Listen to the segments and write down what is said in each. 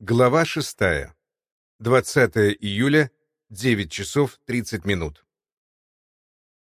Глава 6. 20 июля, 9 часов 30 минут.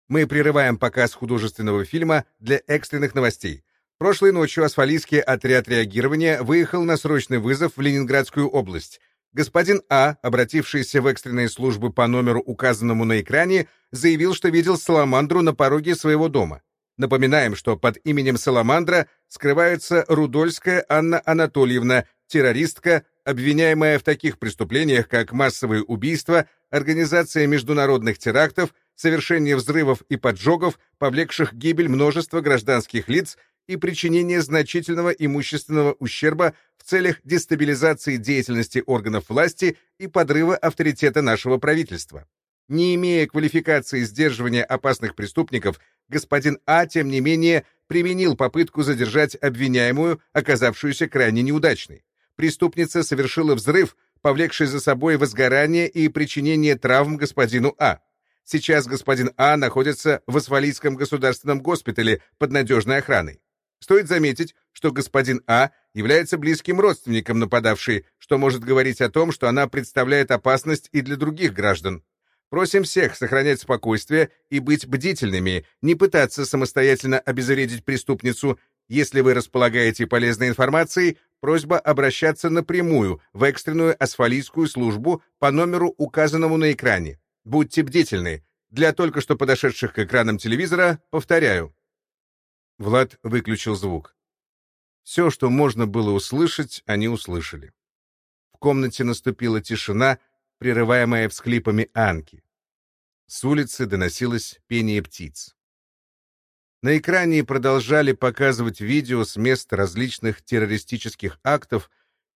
Мы прерываем показ художественного фильма для экстренных новостей. Прошлой ночью Асфалийский отряд реагирования выехал на срочный вызов в Ленинградскую область. Господин А, обратившийся в экстренные службы по номеру, указанному на экране, заявил, что видел Саламандру на пороге своего дома. Напоминаем, что под именем Саламандра скрывается Рудольская Анна Анатольевна, террористка, обвиняемая в таких преступлениях, как массовые убийства, организация международных терактов, совершение взрывов и поджогов, повлекших гибель множества гражданских лиц и причинение значительного имущественного ущерба в целях дестабилизации деятельности органов власти и подрыва авторитета нашего правительства. Не имея квалификации сдерживания опасных преступников, господин А, тем не менее, применил попытку задержать обвиняемую, оказавшуюся крайне неудачной преступница совершила взрыв, повлекший за собой возгорание и причинение травм господину А. Сейчас господин А находится в Асфалийском государственном госпитале под надежной охраной. Стоит заметить, что господин А является близким родственником нападавшей, что может говорить о том, что она представляет опасность и для других граждан. Просим всех сохранять спокойствие и быть бдительными, не пытаться самостоятельно обезвредить преступницу. Если вы располагаете полезной информацией, просьба обращаться напрямую в экстренную асфалийскую службу по номеру, указанному на экране. Будьте бдительны. Для только что подошедших к экранам телевизора повторяю. Влад выключил звук. Все, что можно было услышать, они услышали. В комнате наступила тишина, прерываемая всхлипами Анки. С улицы доносилось пение птиц. На экране продолжали показывать видео с мест различных террористических актов,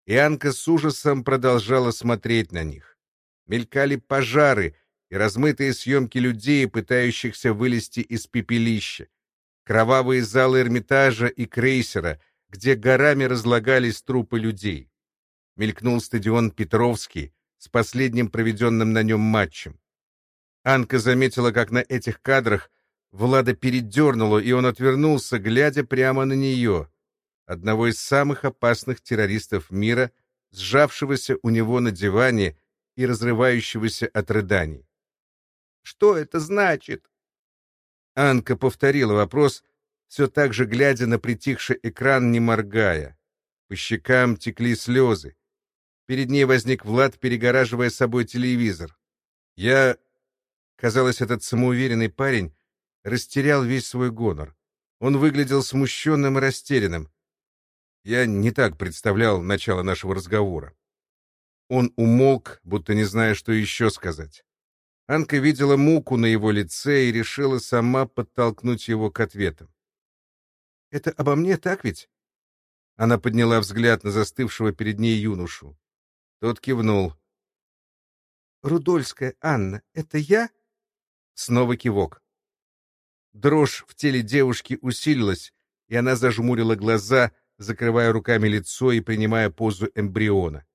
и Анка с ужасом продолжала смотреть на них. Мелькали пожары и размытые съемки людей, пытающихся вылезти из пепелища, кровавые залы Эрмитажа и крейсера, где горами разлагались трупы людей. Мелькнул стадион Петровский с последним проведенным на нем матчем. Анка заметила, как на этих кадрах Влада передернуло, и он отвернулся, глядя прямо на нее, одного из самых опасных террористов мира, сжавшегося у него на диване и разрывающегося от рыданий. «Что это значит?» Анка повторила вопрос, все так же глядя на притихший экран, не моргая. По щекам текли слезы. Перед ней возник Влад, перегораживая собой телевизор. Я... Казалось, этот самоуверенный парень растерял весь свой гонор. Он выглядел смущенным и растерянным. Я не так представлял начало нашего разговора. Он умолк, будто не зная, что еще сказать. Анка видела муку на его лице и решила сама подтолкнуть его к ответам. «Это обо мне, так ведь?» Она подняла взгляд на застывшего перед ней юношу. Тот кивнул. «Рудольская Анна, это я?» Снова кивок. Дрожь в теле девушки усилилась, и она зажмурила глаза, закрывая руками лицо и принимая позу эмбриона.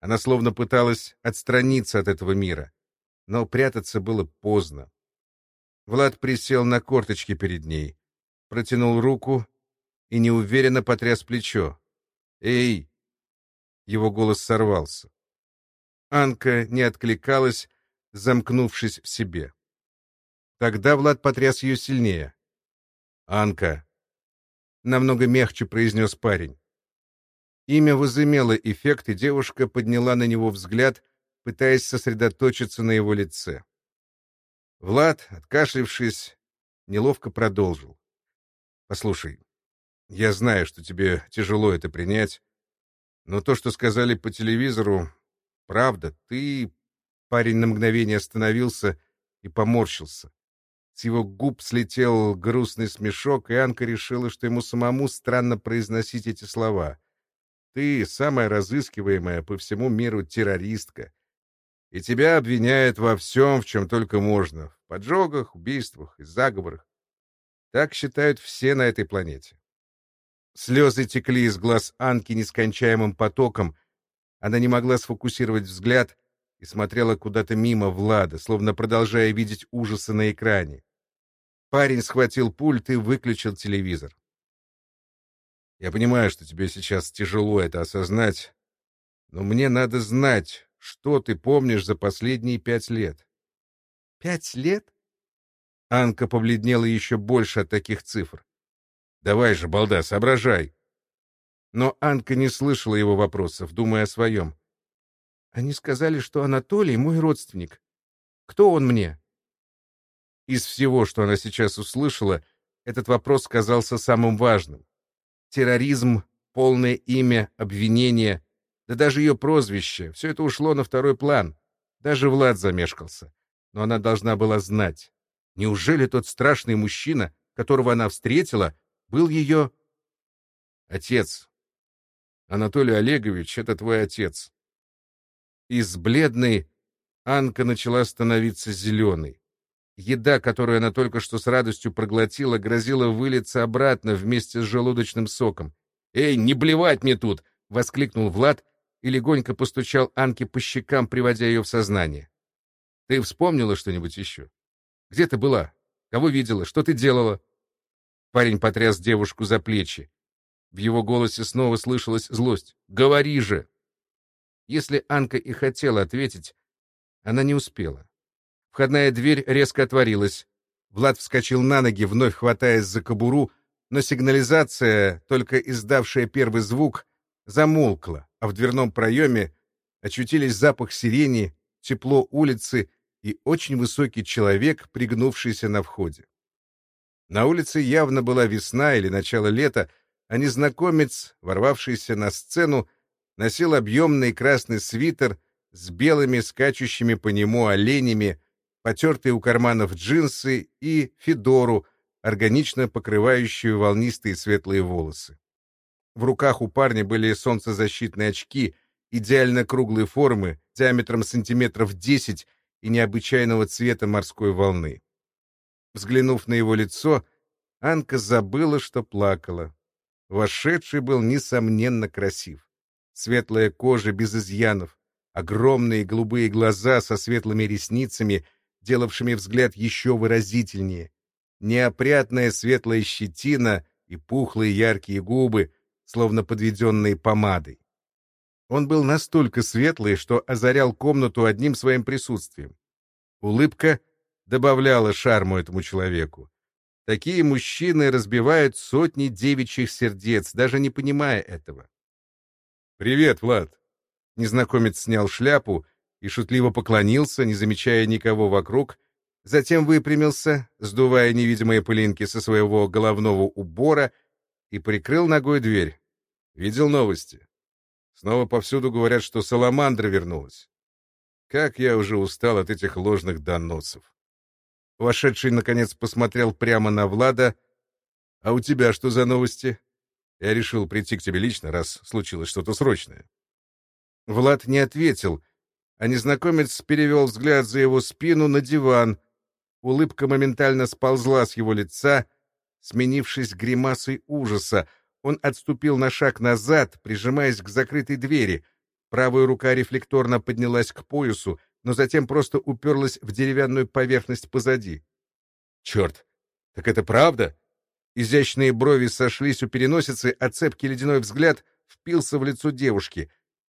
Она словно пыталась отстраниться от этого мира, но прятаться было поздно. Влад присел на корточки перед ней, протянул руку и неуверенно потряс плечо. «Эй!» Его голос сорвался. Анка не откликалась, замкнувшись в себе. Тогда Влад потряс ее сильнее. «Анка!» — намного мягче произнес парень. Имя возымело эффект, и девушка подняла на него взгляд, пытаясь сосредоточиться на его лице. Влад, откашлившись, неловко продолжил. «Послушай, я знаю, что тебе тяжело это принять, но то, что сказали по телевизору, правда. Ты...» Парень на мгновение остановился и поморщился. С его губ слетел грустный смешок, и Анка решила, что ему самому странно произносить эти слова. «Ты самая разыскиваемая по всему миру террористка, и тебя обвиняют во всем, в чем только можно, в поджогах, убийствах и заговорах. Так считают все на этой планете». Слезы текли из глаз Анки нескончаемым потоком. Она не могла сфокусировать взгляд и смотрела куда-то мимо Влада, словно продолжая видеть ужасы на экране. Парень схватил пульт и выключил телевизор. «Я понимаю, что тебе сейчас тяжело это осознать, Но мне надо знать, что ты помнишь за последние пять лет. Пять лет? Анка побледнела еще больше от таких цифр. Давай же, балда, соображай. Но Анка не слышала его вопросов, думая о своем. Они сказали, что Анатолий мой родственник. Кто он мне? Из всего, что она сейчас услышала, этот вопрос казался самым важным. Терроризм, полное имя, обвинение, да даже ее прозвище — все это ушло на второй план. Даже Влад замешкался. Но она должна была знать. Неужели тот страшный мужчина, которого она встретила, был ее... Отец. Анатолий Олегович — это твой отец. Из бледной Анка начала становиться зеленой. Еда, которую она только что с радостью проглотила, грозила вылиться обратно вместе с желудочным соком. «Эй, не блевать мне тут!» — воскликнул Влад и легонько постучал Анке по щекам, приводя ее в сознание. «Ты вспомнила что-нибудь еще? Где ты была? Кого видела? Что ты делала?» Парень потряс девушку за плечи. В его голосе снова слышалась злость. «Говори же!» Если Анка и хотела ответить, она не успела. Входная дверь резко отворилась. Влад вскочил на ноги, вновь хватаясь за кобуру, но сигнализация, только издавшая первый звук, замолкла, а в дверном проеме очутились запах сирени, тепло улицы и очень высокий человек, пригнувшийся на входе. На улице явно была весна или начало лета, а незнакомец, ворвавшийся на сцену, носил объемный красный свитер с белыми скачущими по нему оленями, потертые у карманов джинсы и федору, органично покрывающую волнистые светлые волосы. В руках у парня были солнцезащитные очки идеально круглой формы, диаметром сантиметров 10 и необычайного цвета морской волны. Взглянув на его лицо, Анка забыла, что плакала. Вошедший был, несомненно, красив. Светлая кожа без изъянов, огромные голубые глаза со светлыми ресницами — делавшими взгляд еще выразительнее, неопрятная светлая щетина и пухлые яркие губы, словно подведенные помадой. Он был настолько светлый, что озарял комнату одним своим присутствием. Улыбка добавляла шарму этому человеку. Такие мужчины разбивают сотни девичьих сердец, даже не понимая этого. «Привет, Влад!» Незнакомец снял шляпу и шутливо поклонился, не замечая никого вокруг, затем выпрямился, сдувая невидимые пылинки со своего головного убора, и прикрыл ногой дверь. Видел новости. Снова повсюду говорят, что Саламандра вернулась. Как я уже устал от этих ложных доносов. Вошедший, наконец, посмотрел прямо на Влада. «А у тебя что за новости?» Я решил прийти к тебе лично, раз случилось что-то срочное. Влад не ответил, а незнакомец перевел взгляд за его спину на диван. Улыбка моментально сползла с его лица, сменившись гримасой ужаса. Он отступил на шаг назад, прижимаясь к закрытой двери. Правая рука рефлекторно поднялась к поясу, но затем просто уперлась в деревянную поверхность позади. «Черт! Так это правда?» Изящные брови сошлись у переносицы, а цепкий ледяной взгляд впился в лицо девушки.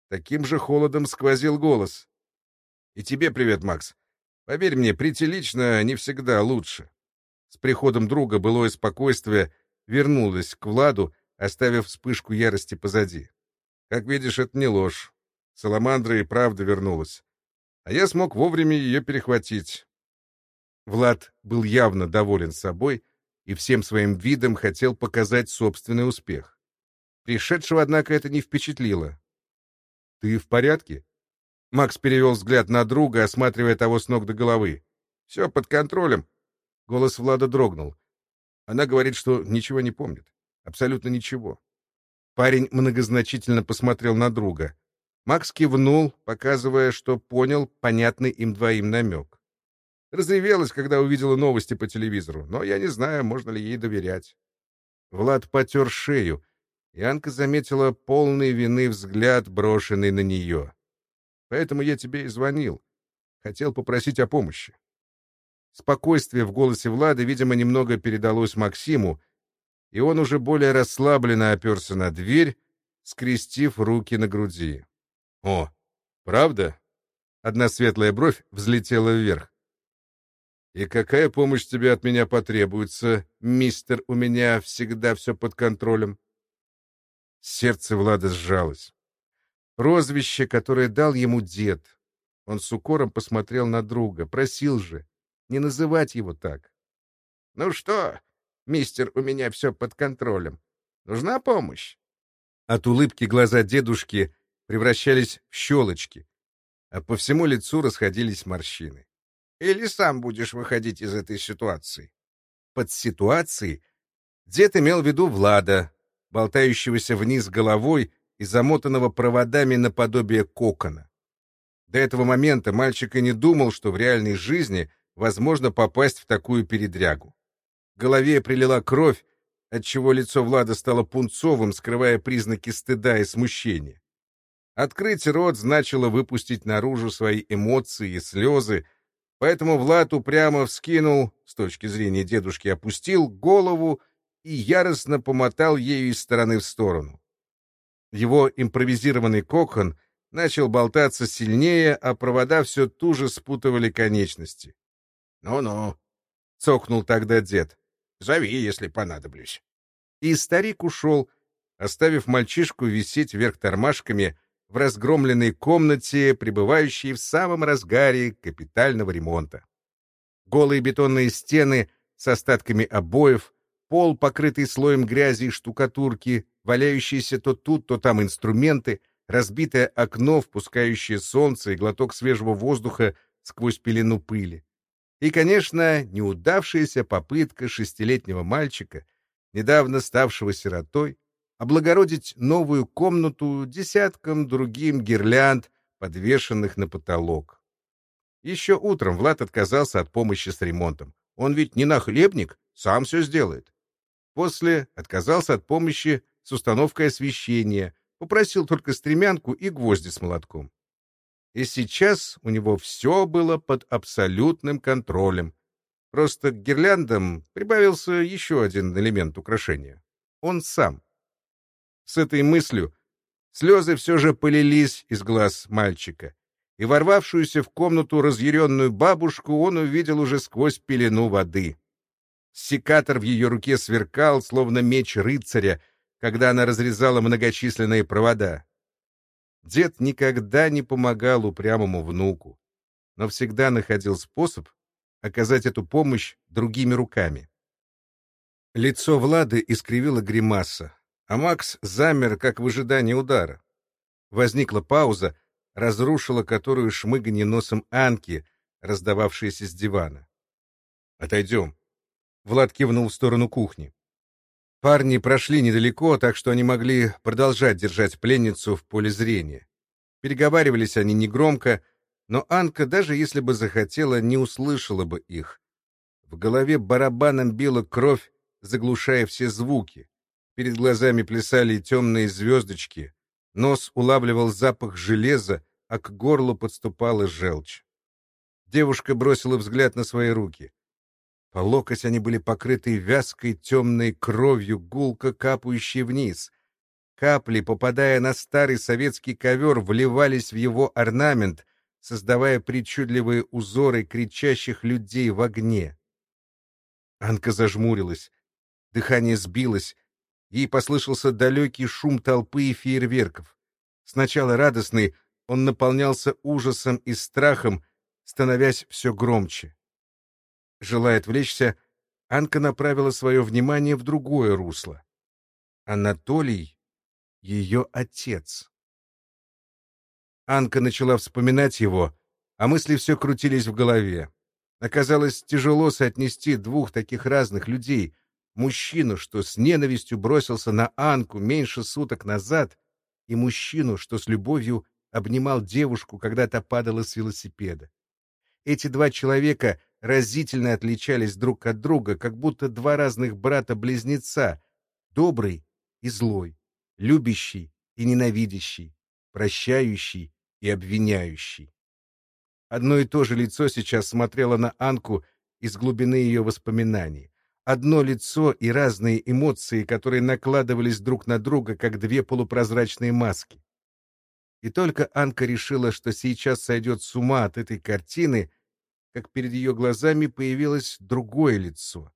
Таким же холодом сквозил голос. И тебе привет, Макс. Поверь мне, прийти лично не всегда лучше. С приходом друга былое спокойствие вернулось к Владу, оставив вспышку ярости позади. Как видишь, это не ложь. Саламандра и правда вернулась. А я смог вовремя ее перехватить. Влад был явно доволен собой и всем своим видом хотел показать собственный успех. Пришедшего, однако, это не впечатлило. «Ты в порядке?» Макс перевел взгляд на друга, осматривая того с ног до головы. «Все под контролем». Голос Влада дрогнул. Она говорит, что ничего не помнит. Абсолютно ничего. Парень многозначительно посмотрел на друга. Макс кивнул, показывая, что понял понятный им двоим намек. Разревелась, когда увидела новости по телевизору, но я не знаю, можно ли ей доверять. Влад потер шею, и Анка заметила полный вины взгляд, брошенный на нее. Поэтому я тебе и звонил. Хотел попросить о помощи. Спокойствие в голосе Влада, видимо, немного передалось Максиму, и он уже более расслабленно оперся на дверь, скрестив руки на груди. О, правда? Одна светлая бровь взлетела вверх. «И какая помощь тебе от меня потребуется, мистер, у меня всегда все под контролем?» Сердце Влада сжалось. Прозвище, которое дал ему дед. Он с укором посмотрел на друга, просил же не называть его так. «Ну что, мистер, у меня все под контролем. Нужна помощь?» От улыбки глаза дедушки превращались в щелочки, а по всему лицу расходились морщины. Или сам будешь выходить из этой ситуации? Под ситуацией дед имел в виду Влада, болтающегося вниз головой и замотанного проводами наподобие кокона. До этого момента мальчик и не думал, что в реальной жизни возможно попасть в такую передрягу. В голове прилила кровь, отчего лицо Влада стало пунцовым, скрывая признаки стыда и смущения. Открыть рот значило выпустить наружу свои эмоции и слезы, поэтому Влад упрямо вскинул, с точки зрения дедушки опустил, голову и яростно помотал ею из стороны в сторону. Его импровизированный кокон начал болтаться сильнее, а провода все туже спутывали конечности. «Ну-ну», — цокнул тогда дед, — «зови, если понадоблюсь». И старик ушел, оставив мальчишку висеть вверх тормашками, в разгромленной комнате, пребывающей в самом разгаре капитального ремонта. Голые бетонные стены с остатками обоев, пол, покрытый слоем грязи и штукатурки, валяющиеся то тут, то там инструменты, разбитое окно, впускающее солнце и глоток свежего воздуха сквозь пелену пыли. И, конечно, неудавшаяся попытка шестилетнего мальчика, недавно ставшего сиротой, облагородить новую комнату десятком другим гирлянд, подвешенных на потолок. Еще утром Влад отказался от помощи с ремонтом. Он ведь не нахлебник, сам все сделает. После отказался от помощи с установкой освещения, попросил только стремянку и гвозди с молотком. И сейчас у него все было под абсолютным контролем. Просто к гирляндам прибавился еще один элемент украшения. Он сам. С этой мыслью слезы все же полились из глаз мальчика, и ворвавшуюся в комнату разъяренную бабушку он увидел уже сквозь пелену воды. Секатор в ее руке сверкал, словно меч рыцаря, когда она разрезала многочисленные провода. Дед никогда не помогал упрямому внуку, но всегда находил способ оказать эту помощь другими руками. Лицо Влады искривило гримаса а Макс замер, как в ожидании удара. Возникла пауза, разрушила которую шмыганье носом Анки, раздававшееся с дивана. «Отойдем». Влад кивнул в сторону кухни. Парни прошли недалеко, так что они могли продолжать держать пленницу в поле зрения. Переговаривались они негромко, но Анка, даже если бы захотела, не услышала бы их. В голове барабаном била кровь, заглушая все звуки. Перед глазами плясали темные звездочки, нос улавливал запах железа, а к горлу подступала желчь. Девушка бросила взгляд на свои руки. По локоть они были покрыты вязкой темной кровью, гулко капающей вниз. Капли, попадая на старый советский ковер, вливались в его орнамент, создавая причудливые узоры кричащих людей в огне. Анка зажмурилась. Дыхание сбилось, Ей послышался далекий шум толпы и фейерверков. Сначала радостный, он наполнялся ужасом и страхом, становясь все громче. Желая отвлечься, Анка направила свое внимание в другое русло. Анатолий — ее отец. Анка начала вспоминать его, а мысли все крутились в голове. Оказалось тяжело соотнести двух таких разных людей — мужчину, что с ненавистью бросился на Анку меньше суток назад, и мужчину, что с любовью обнимал девушку, когда та падала с велосипеда. Эти два человека разительно отличались друг от друга, как будто два разных брата-близнеца, добрый и злой, любящий и ненавидящий, прощающий и обвиняющий. Одно и то же лицо сейчас смотрело на Анку из глубины ее воспоминаний одно лицо и разные эмоции, которые накладывались друг на друга, как две полупрозрачные маски. И только Анка решила, что сейчас сойдет с ума от этой картины, как перед ее глазами появилось другое лицо.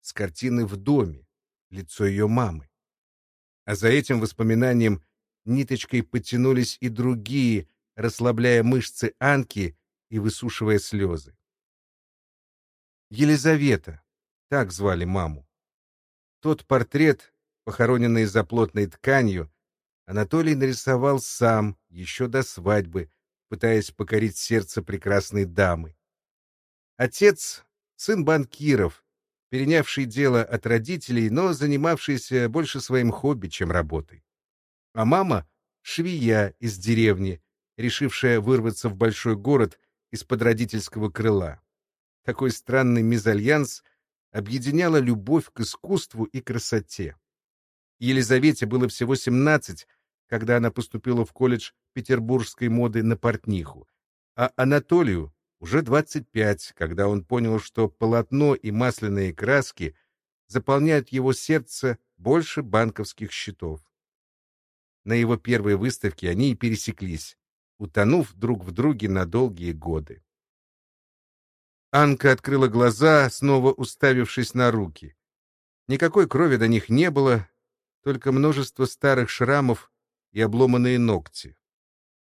С картины в доме. Лицо ее мамы. А за этим воспоминанием ниточкой потянулись и другие, расслабляя мышцы Анки и высушивая слезы. Елизавета, так звали маму. Тот портрет, похороненный за плотной тканью, Анатолий нарисовал сам, еще до свадьбы, пытаясь покорить сердце прекрасной дамы. Отец — сын банкиров, перенявший дело от родителей, но занимавшийся больше своим хобби, чем работой. А мама — швея из деревни, решившая вырваться в большой город из-под родительского крыла. Такой странный мезальянс объединяла любовь к искусству и красоте. Елизавете было всего 17, когда она поступила в колледж петербургской моды на портниху, а Анатолию уже 25, когда он понял, что полотно и масляные краски заполняют его сердце больше банковских счетов. На его первой выставке они и пересеклись, утонув друг в друге на долгие годы. Анка открыла глаза, снова уставившись на руки. Никакой крови до них не было, только множество старых шрамов и обломанные ногти.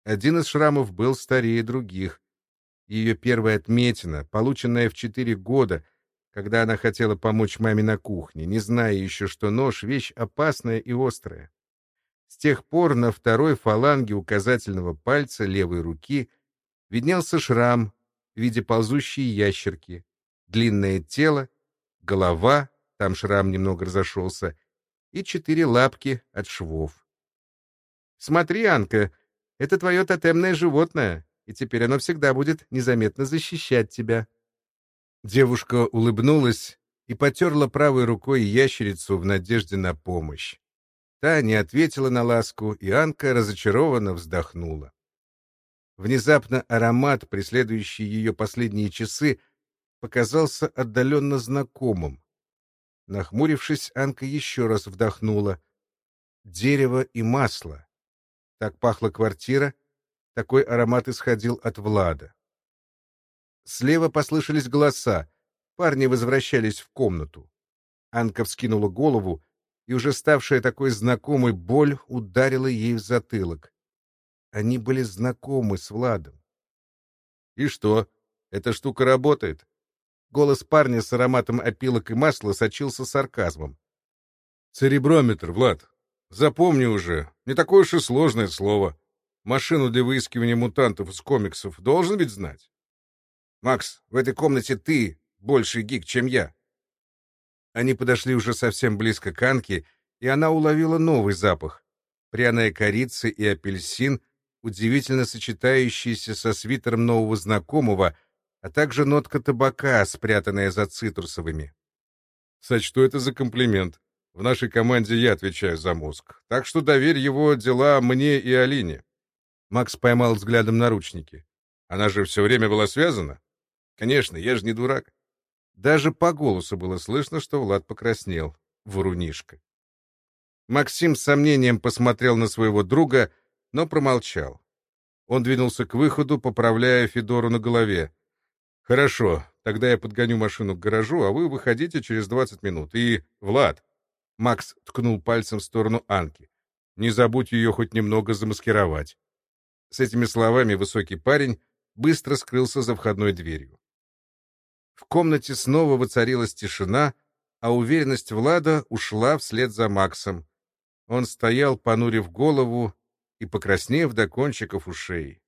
Один из шрамов был старее других. Ее первая отметина, полученная в четыре года, когда она хотела помочь маме на кухне, не зная еще, что нож — вещь опасная и острая. С тех пор на второй фаланге указательного пальца левой руки виднелся шрам в виде ползущей ящерки, длинное тело, голова, там шрам немного разошелся, и четыре лапки от швов. «Смотри, Анка, это твое тотемное животное, и теперь оно всегда будет незаметно защищать тебя». Девушка улыбнулась и потерла правой рукой ящерицу в надежде на помощь. Та не ответила на ласку, и Анка разочарованно вздохнула. Внезапно аромат, преследующий ее последние часы, показался отдаленно знакомым. Нахмурившись, Анка еще раз вдохнула. Дерево и масло. Так пахла квартира, такой аромат исходил от Влада. Слева послышались голоса. Парни возвращались в комнату. Анка вскинула голову и уже ставшая такой знакомой боль ударила ей в затылок. Они были знакомы с Владом. «И что? Эта штука работает?» Голос парня с ароматом опилок и масла сочился сарказмом. «Цереброметр, Влад. Запомни уже, не такое уж и сложное слово. Машину для выискивания мутантов из комиксов должен ведь знать?» «Макс, в этой комнате ты больше гик, чем я. Они подошли уже совсем близко к Анке, и она уловила новый запах. Пряная корица и апельсин, удивительно сочетающиеся со свитером нового знакомого, а также нотка табака, спрятанная за цитрусовыми. Сочту это за комплимент. В нашей команде я отвечаю за мозг, так что доверь его дела мне и Алине. Макс поймал взглядом наручники. Она же все время была связана? Конечно, я же не дурак. Даже по голосу было слышно, что Влад покраснел. Врунишка. Максим с сомнением посмотрел на своего друга, но промолчал. Он двинулся к выходу, поправляя Федору на голове. «Хорошо, тогда я подгоню машину к гаражу, а вы выходите через двадцать минут. И, Влад...» Макс ткнул пальцем в сторону Анки. «Не забудь ее хоть немного замаскировать». С этими словами высокий парень быстро скрылся за входной дверью. В комнате снова воцарилась тишина, а уверенность Влада ушла вслед за Максом. Он стоял, понурив голову и покраснев до кончиков ушей.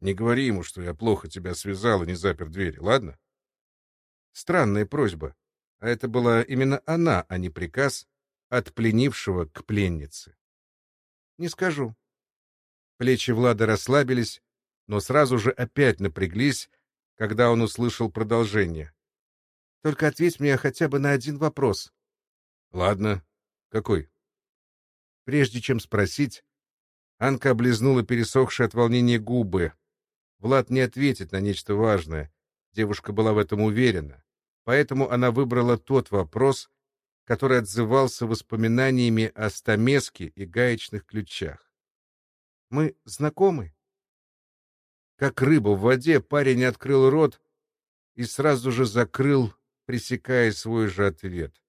«Не говори ему, что я плохо тебя связал и не запер дверь, ладно?» Странная просьба. А это была именно она, а не приказ от пленившего к пленнице. «Не скажу». Плечи Влада расслабились, но сразу же опять напряглись, когда он услышал продолжение. «Только ответь мне хотя бы на один вопрос». «Ладно. Какой?» Прежде чем спросить, Анка облизнула пересохшие от волнения губы. Влад не ответит на нечто важное. Девушка была в этом уверена. Поэтому она выбрала тот вопрос, который отзывался воспоминаниями о стамеске и гаечных ключах. Мы знакомы?» Как рыба в воде, парень открыл рот и сразу же закрыл, пресекая свой же ответ.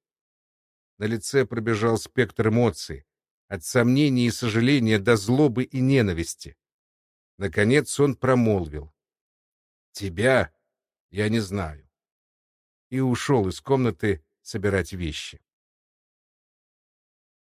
На лице пробежал спектр эмоций, от сомнений и сожаления до злобы и ненависти. Наконец он промолвил. «Тебя я не знаю». И ушел из комнаты собирать вещи.